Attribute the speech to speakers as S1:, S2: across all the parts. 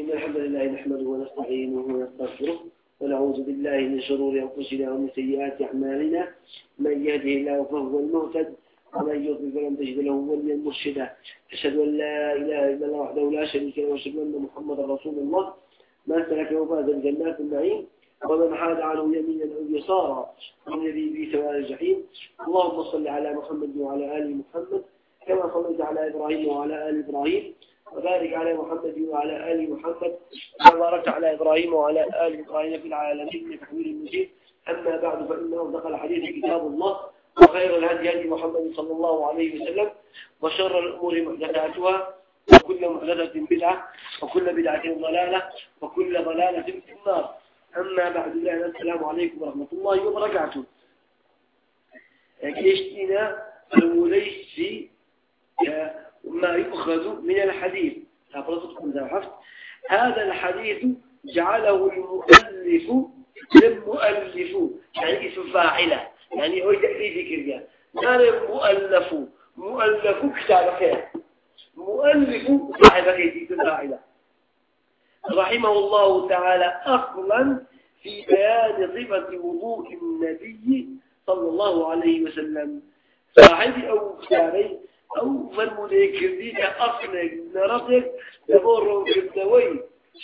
S1: إن الحمد لله نحمده ونستعينه ونستغفره ونعوذ بالله من شرور أنفسنا ومن سيئات أعمالنا. من يهده الله فهو المهتد ومن يضلل فلن تجد له وليا مرشدا. أشهد أن لا إله إلا الله وحده لا شريك له وأشهد أن محمدا رسول الله. ما سلك وفاز الجنات النعيم ومن حاد عنه يمينا أو يسارا من الذي في سواء الجحيم. اللهم صل على محمد وعلى آل محمد كما صليت على إبراهيم وعلى آل إبراهيم. وبارك على محمد وعلى آل محمد كما باركت على إبراهيم وعلى آل إبراهيم في العالمين إنك حميد مجيد. أما بعد فإن أصدق الحديث كتاب الله وخير الهدي هدي محمد صلى الله عليه وسلم وشر الأمور محدثاتها وكل محدثة بدعة وكل بدعة ضلالة وكل ضلالة في النار. أما بعد الله السلام عليكم ورحمة الله وبركاته. كيشتنا المليسي ما يؤخذ من الحديث. هذا الحديث جعله المؤلف المؤلف يعني اسم فاعلة. يعني هو تأليف كريا قال مؤلف مؤلف كتاب خير. مؤلف صاحب كيدي فاعلة. رحمه الله تعالى أصلا في بيان صفة وضوء النبي صلى الله عليه وسلم. صاحب أو كتابي أو فرمودي كردين أصلا نرفق لبورو كردوي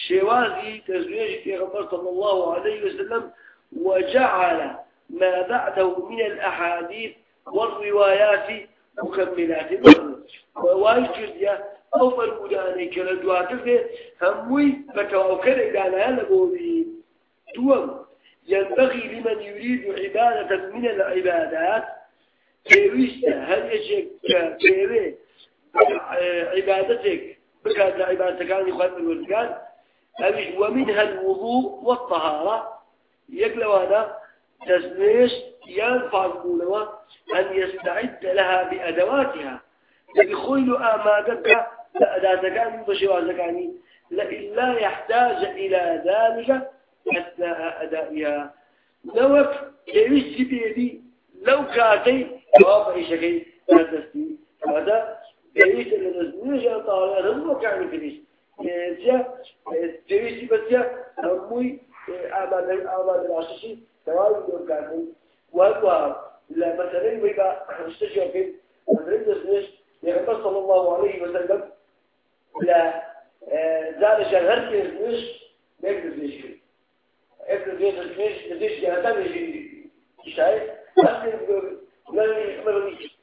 S1: شوازي تزويج پیغمبر صلى الله عليه وسلم وجعل ما بعده من الأحاديث والروايات مكملات. وواجد أو فرموداني كردواتك هموي بتوكل إدانا لبوري دوم ينبغي لمن يريد عبادة من العبادات ومنها الوضوء والطهارة يقلوا هذا تسميش ينفع القولوا أن يستعد لها بأدواتها. يقول آمادك لأداتك أن بشوازكاني لئن لا يحتاج إلى ذلك أثناء أدائها. نوك يوش بيدي لو كاتي جواب أي شيء هذا جريش النزول جاء طالع هم كانوا جريش جاء جريش بس جاء هموي أعمال أعمال العششي سواء يوم كانوا وهو لا مثلا ويبقى استشير في مثلا النزول يغنى صلى الله عليه وسلم. لا زال النزول ما يقدر يشيل يقدر يشيل يشيل هذا يشيل شايف؟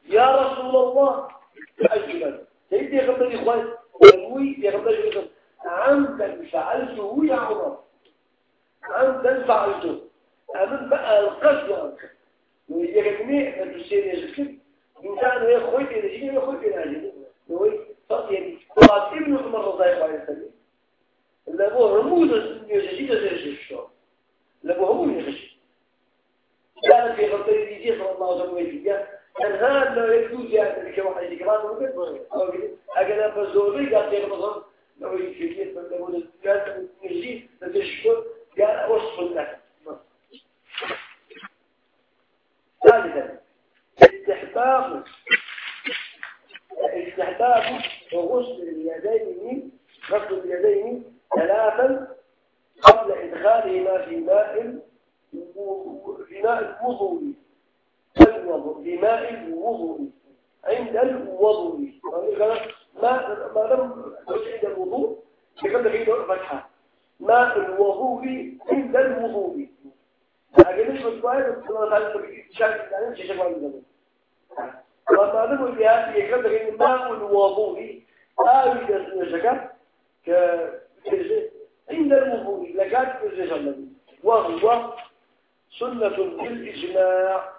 S1: يا رسول الله أجلا سيدي يغمر إخوان ولوي يغمر إخوان عمدا فعلته يا عمر. عمدا فعلته أمن بقى القصد يغمي أن تسير يزكر إنسان يخوي في نجيب يخوي في نجيب يقول فقط يعني قال ابن عمر رضي الله عنه وسلم لابوه رموز يجيد زي الشيء لابوه رموز يجيد كانت في غطية وسلم كان هذا لا يجوز يعني كواحد يجي كمان ممكن أجل بزوري قال في رمضان لو يجي من لو قال نجي نتشكر قال وصف لك ثالثا استحباب. استحباب وغسل اليدين غسل اليدين ثلاثا قبل إدخالهما في ماء في ماء الوضوء. الوضوء في ماء الوضوء. عند الوضوء. ما ما لم عند الوضوء يقول لك فتحة. ماء الوضوء عند الوضوء. لكن مش متواجد الله تعالى شكل يعني شيء شكل وما لم يقول لك ماء الوضوء. لا يوجد شكل ك عند الوضوء. لكان يوجد وهو سنة بالإجماع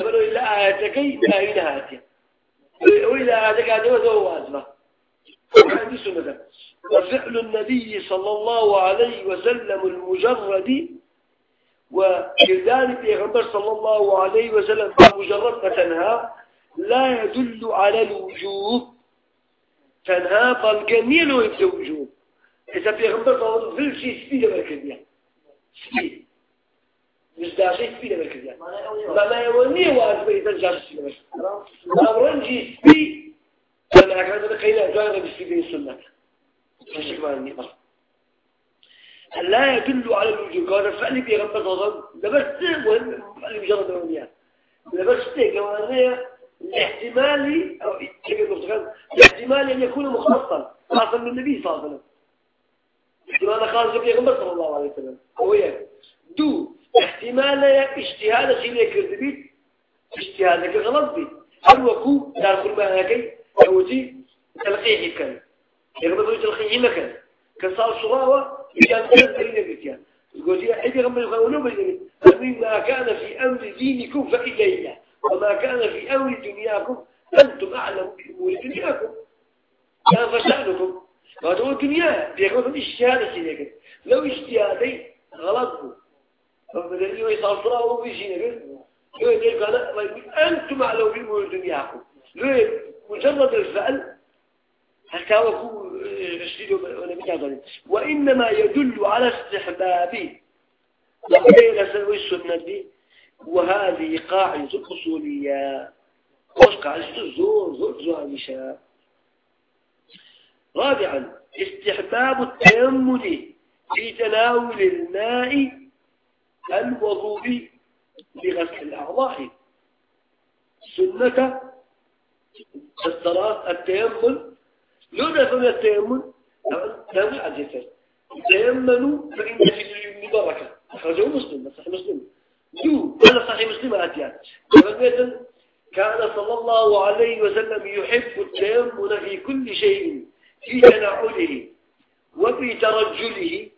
S1: قالوا إلا آياتكي لا إلهاتي وإلا آياتك هذا هو هذه سنة. وفعل النبي صلى الله عليه وسلم المجرد وكذلك يغنبر صلى الله عليه وسلم مجرد تنهى لا يدل على الوجوب. تنهى بل جميل ويبدأ وجوب. إذا في غنبر صلى الله عليه وسلم شيء سبيل بالكذية سبيل مش شيء سبيل بالكذية ما ما يوني واجب جاء سبيل بالكذية أمرنجي سبيل فأنا أكاد قيل جاء بسبيل السنة فشك ما عندي بس لا يدل على الوجوب قال فعل بيغنبر صلى الله عليه وسلم لبس فعل مجرد ونيا لبس كمان الاحتمالي أو الاحتمال أن يكون مخصصا خاصا من النبي صلى الله عليه وسلم احتمال خاص بيغنبر صلى الله عليه وسلم هو دو احتمال اجتهاد شيء يكذبين اجتهادك غلط بي هل وكو دار كل ما هكي؟ أوتي تلقيه كان. يغنبر تلقيه مكان كسال صراوة كان بين بيتيان يقول لي حيث غنبر يقولوا بين ما كان في أمر دينكم فإليه وما كان في أمر دنياكم أنتم أعلم بأمور دنياكم. كان فشأنكم وهذا هو الدنيا بيكون اجتهاد سيدك لو اجتهادي غلطه فبدل يوم يصفره ويجي نقول يقول لك أنا أنتم أعلم بأمور دنياكم لو مجرد الفعل. حتى وكو وإنما يدل على استحبابه. لو سوي السنة دي وهذه قاعدة أصولية. وش قاعدة؟ زور زور زور رابعا استحباب التيمم في تناول الماء الوضوء لغسل الأعضاء. سنة الصلاة التيمم. لو نفهم التيمم تيمم عجيزة تيمموا فإن في بركة أخرجه مسلم صحيح مسلم. دو هذا صحيح مسلم أتيان كان صلى الله عليه وسلم يحب التيمم في كل شيء في تنعله وفي ترجله.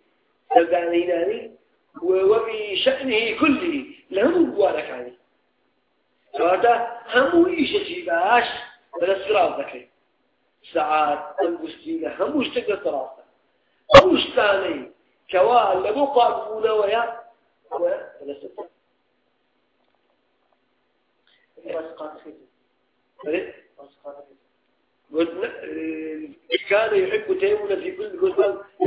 S1: تبعنيناني وفي شأنه كله له مبارك عليه فهذا هم يشي باش بلا سراط ذكي ساعات أنبستينا هم اشتقى سراطة أو اشتاني كوال لبقى أبونا ويا ويا بلا سراط كان يحب تيمنا في كل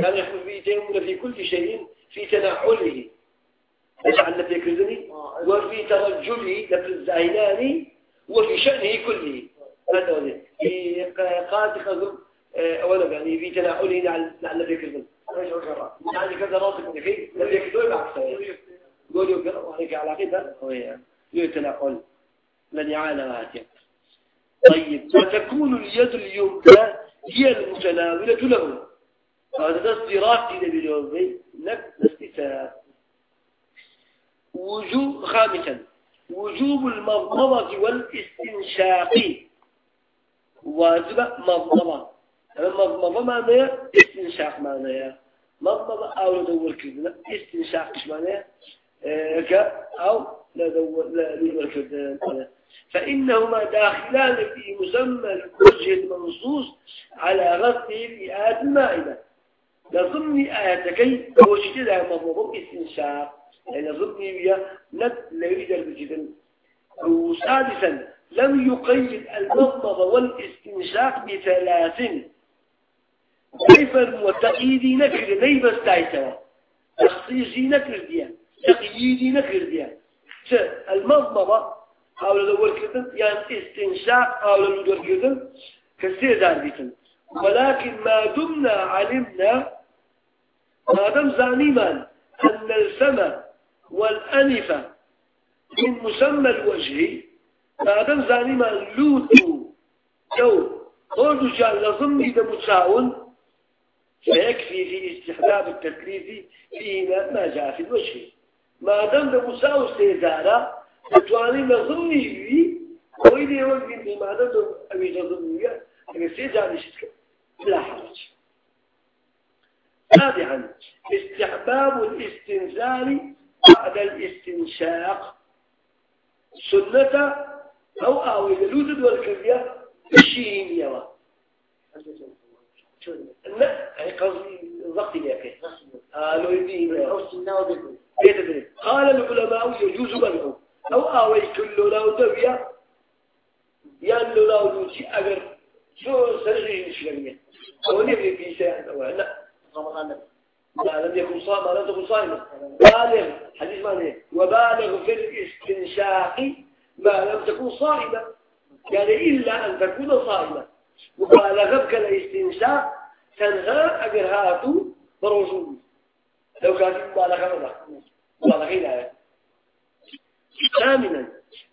S1: كان يحب تيمنا في كل شيء في تنعله. لعل في كذني وفي ترجله لفي الزعيناني وفي شأنه كله. هذا قاد خذم أولا يعني في تنعله لعل في كذن يعني كذا راسك من في لم يكذب بعكسه وعليك على عقيدة هو يتنعل الذي عانى هاتين طيب. وتكون اليد اليمنى هي المتناولة له. هذا تصديرات دين باليومي لك استثاب وجوب خامسا. وجوب المضمضة والاستنشاق. واجب مضمضة المضمضة معناها استنشاق معناها. مضمضة أو ندور كذا. استنشاق معناها آه، أو لا دور لا ندور كذا فإنهما داخلان في مسمى الوجه المنصوص على غسله في آيات المائدة. لضمن آياتكي وجدت لها مضمض إستنشاق. يعني ضمن بها نت البجدل وسادسا لم يقيد المضمض والاستنشاق بثلاث كيف المتقيدي نكر لي بس دايتوا تخصيصي نكر ديا تقييدي نكر ديا المضمضة أو لدور كذن يعني استنشاق أو لدور كذن كثير دار بيتن ولكن ما دمنا علمنا ما دم زانيما أن الفم والأنف من مسمى الوجه ما دم زانيما لوتو جو قول جعل لظمي بمتساون فيكفي في استحباب التكليف فيما ما جاء في الوجه ما دام بمساو سيزارة دەتوانین لە زڵنی وی ئەوەی لێوە بیمانە ئەوی لە زڵنیە ئەگەر سێ جانیشت لا حرج. سابعا استحباب الاستنزال بعد الاستنشاق. سنة أو آوي للوزد والكرية بشيين يوا. لا هي قصدي ضغط ياك لو يدين قال العلماء يجوز بلعه أو آوي كل لو دوية يان لو دوشي أجر شو سرجي الشرعية أو نبي في شيء لا لا لم يكن صائما لم تكن صائما بالغ حديث معنى وبالغ في الاستنشاق ما لم تكن صائما يعني إلا أن تكون صائما مبالغة كالاستنشاق تنهى أجرهاته بروجوه. لو كانت مبالغة مبالغة لا. ثامنا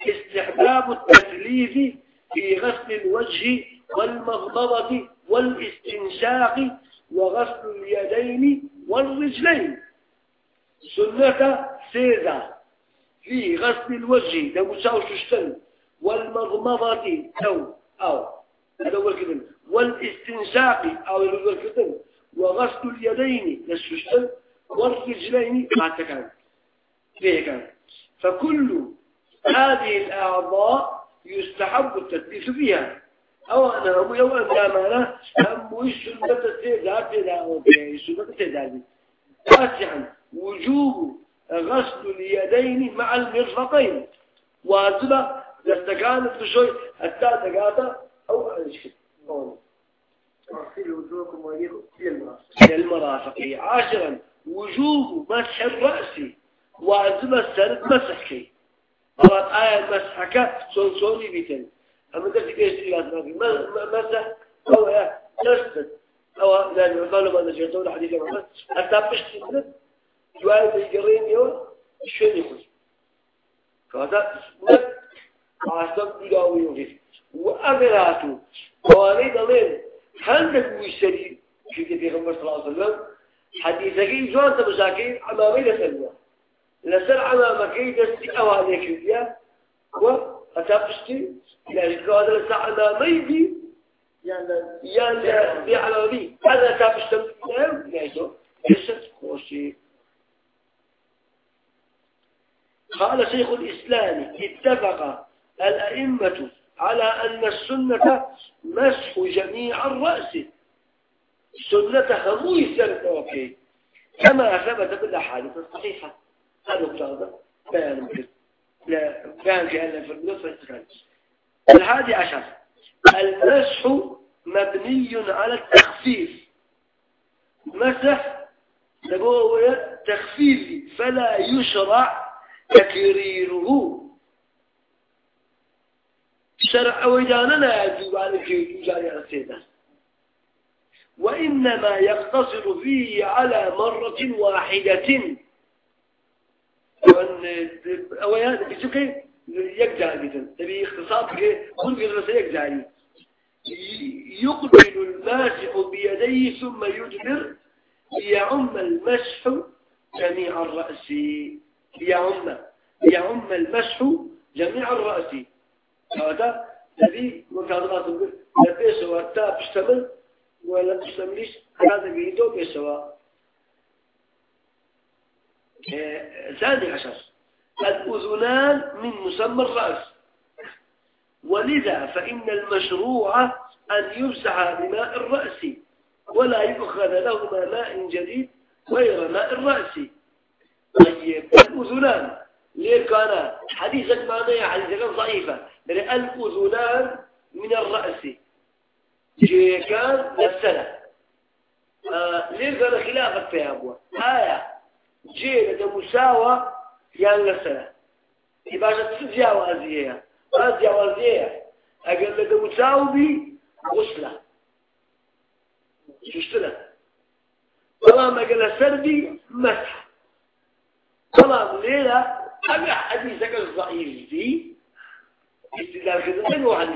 S1: استحباب التثليث في غسل الوجه والمغضضة والاستنشاق وغسل اليدين والرجلين. سنة سيدة في غسل الوجه لو مساوش الشتن والمضمضة أو أو هذا هو الكلمة. والاستنشاق أو هذا هو الكلمة. وغسل اليدين للشتن والرجلين ما تكان فيه كان؟ فكل هذه الأعضاء يستحب التثبيت فيها. أو أنا أبو يوم أمامنا أم السنة إلى السنة السيدات تاسعا وجوب غسل اليدين مع المرفقين. واجبة استكانت بشوي حتى تقاطع أو أنشك
S2: وجوهكم وأيديكم
S1: إلى المرافق. عاشرا وجوب مسح الرأس. واجبة سرد مسحك قرأت آية مسحك سونسوني بيتن أما قلت إيش إلا تنافي مسح أو تسد أو لأن ما نجي طول حديث محمد حتى بشتي من جوال بيجرين يو شو يخرج. فهذا نك عصب يداوي يوجد. وأغلاته قوانين ضمين هل ويشتري في كتير صلى الله عليه وسلم. حديثك جوان تبشاكي أمامي لسلوة. لسر أمامك دستي أوانيك فيها وأتابشتي يعني قادر لسا أمامي بي يعني بي هذا أتابشتم يعني ليست خوشي قال شيخ الإسلام اتفق الأئمة على أن السنة مسح جميع الرأس. سنة همو يسر كما ثبت بالأحاديث الصحيحة. هذا بيان ممكن لا بيان كأن في النصف الحادي عشر. المسح مبني على التخفيف. مسح نبوة تخفيف فلا يشرع تكريره. شرع وجاننا يجب على يجوز على السيدة. وإنما يقتصر فيه على مرة واحدة. تبي يقبل الماسح بيديه ثم يجبر ليعم المسح جميع الرأس. ليعم ليعم المسح جميع الرأس. هذا الذي مكادرات لا بيسوا تا بيشتمل ولا بيشتملش هذا بيدو بيسوا ثاني عشر. الأذنان من مسمى الرأس. ولذا فإن المشروع أن يمسح بماء الرأس ولا يؤخذ لهما ماء جديد غير ماء الرأس. طيب الأذنان ليه كان حديثك معناه حديثك ضعيفة لأن الأذنان من الرأس. كان نفسنا. آه ليه كان خلافك في أبوه آية. جيل ده مساوى يعني لسنة يبقى تجاوزيها ما تجاوزيها أقل ده مساوي بي غسلة. ششتنا. طالما قال سردي مسح. طالما ليلة أبي حديثك الضعيف دي استدلال كذا من واحد.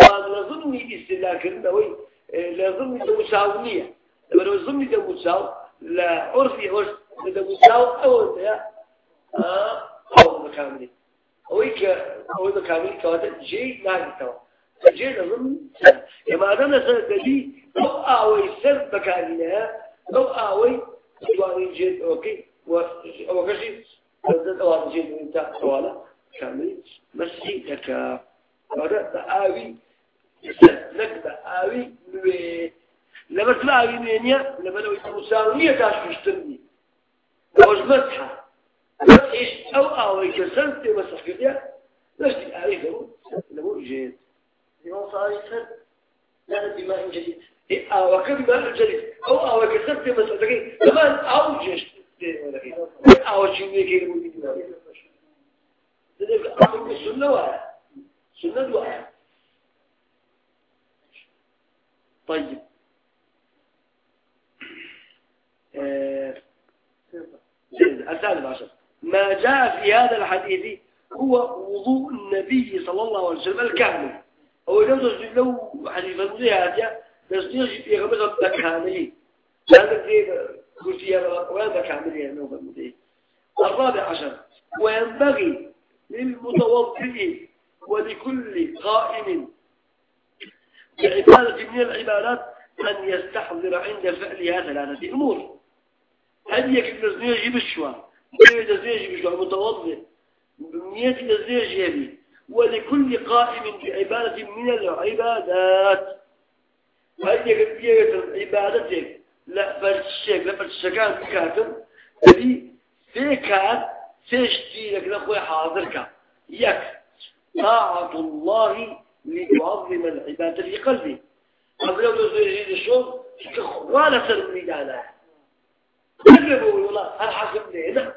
S1: قال لظني استدلال كذا وي لظني ده مساوية لما لو ظني ده مساو لا عرفي عرف ده مساو أول ده آه أول مكامل. أويك أول مكامل كواتا جي ناقل كوا جي لظن يما أدنا سنة دي لو أوي سر مكاننا لو أوي جواني جيد أوكي وكشي تبدأ أوان جيد إنت طوالا كامل. مسي لك. هذا بآوي نقدر آوي نوي. لما تلاقي يمينيا لما لو مساوية تاشوشتني وش مسحة مسحش أو أو يكسرت مسح كده نجد أعرف له له جيد
S2: يوم صار يسر لا بماء جديد
S1: أو كبماء جديد. أو أو كسرت مسح كده كمان أو جيش. أو شيء يكير مولي سنة واحد سنة واحد طيب. الثالث عشر ما جاء في هذا الحديث هو وضوء النبي صلى الله عليه وسلم الكامل هو لو له حديث المزيحة تسجد في غمزة التكاملي هذا في وهذا كاملية نوبة المزيحة الرابع عشر. وينبغي للمتوضئ ولكل قائم بعبادة من العبادات أن يستحضر عند فعلها ثلاثة أمور. هل يكفي الزنيج بالشوى بيد الزنيج بالشوى متوضئ بنية الزنيج يبي. ولكل قائم بعبادة من العبادات. هل يكفي عبادتك؟ لا فرشك لا فرشكان كاتم تبي في كان تشتي لك لأخوي حاضرك. يك طاعة الله ليعظم العبادة في قلبي. قبل لو يجي الشوم ولا سر يقلبوا والله هل حسب لنا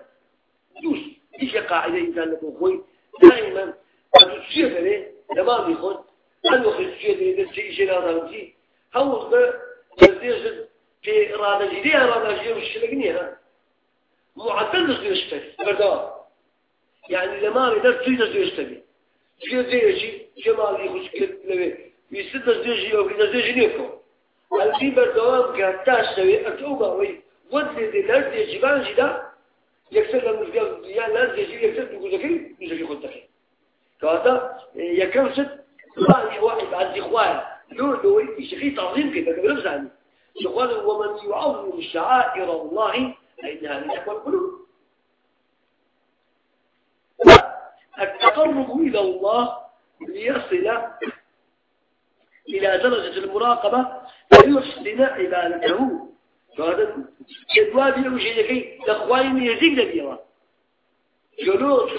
S1: دوس إيش قاعدة إنسان لكم خوي دائما أتشير له لما بيخون أنا له إذا شيء شيء لا رمزي هو ده تزيج في إرادة جديدة إرادة جديدة وش لقنيها معدل نزل يشتري بردوام يعني لما يقدر تريد نزل يشتري شو زي شيء جمال يخش لبي يسد نزل أو كده نزل نيكو الذي بردوام كهتاش سوي أتوبة وي ودي دي لرد يجيبان جدا يكسر يقول يا لرد يجيب يكسر ذكي يجي خد ذكي فهذا يكمسد ثاني واحد عند إخوان. لو لو يشخي تعظيم كده قبل بزعني إخوان ومن يعظم شعائر الله فإنها من تقوى القلوب. التقرب إلى الله ليصل إلى درجة المراقبة فيحسن عبادته. فهذا جدوابي وشيء كي لأخواني يزيد بيها جلوس